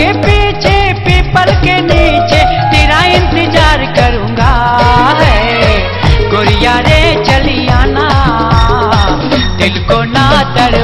के पीछे, पीपल के नीचे, तेरा इंतज़ार करूँगा। है, गोरिया रे चली आना दिल को ना तड़पाना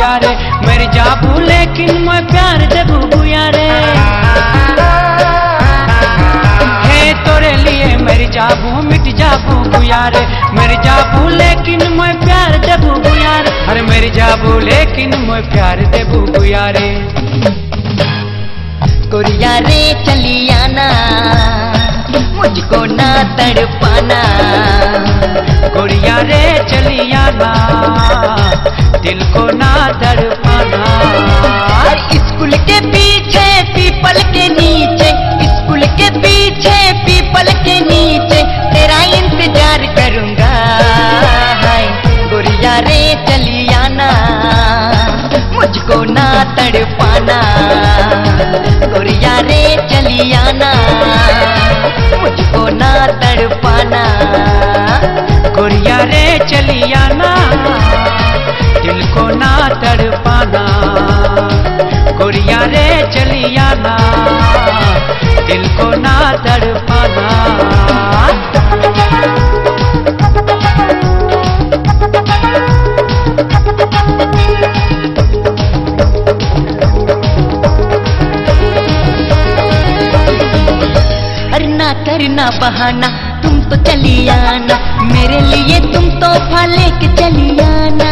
जाबू बुया रे मेरी जाबू लेकिन मैं प्यार देबू बुया रे हे तोरे लिए मेरी जाबू मिट जाबू बुया रे मेरी जाबू लेकिन मैं प्यार देबू बुया रे अरे मेरी जाबू लेकिन मैं प्यार देबू बुया रे गुड़िया रे चली आना। मुझको ना तड़पाना। गोरिया रे चली आना। दिल को पीपल के नीचे, स्कूल के पीछे पीपल के नीचे, तेरा इंतज़ार करूँगा। हाय, गुड़िया रे, चली आना, मुझको ना तड़पाना। गुड़िया रे, चली आना, मुझको ना तड़पाना। आना दिल को ना तड़पाना अरे ना करना बहाना, तुम तो चली आना। मेरे लिए तुम तो लेके चली आना।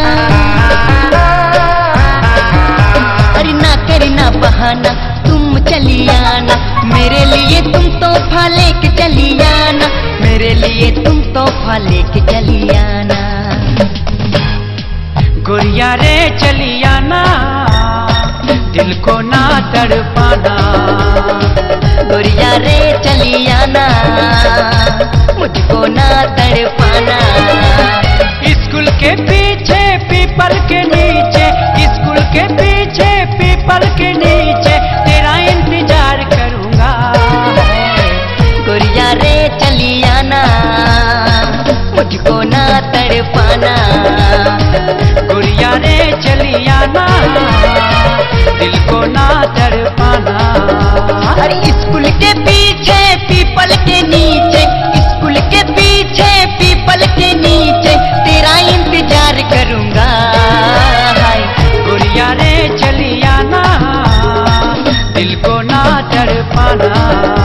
अरे ना करना बहाना चली आना। मेरे लिए तुम तो लेके चली आना। मेरे लिए तुम तो लेके चली आना। गुड़िया रे, चली आना। दिल को ना तड़ तड़पाना। गुड़िया रे, चली आना। मुझको चढ़ पाना।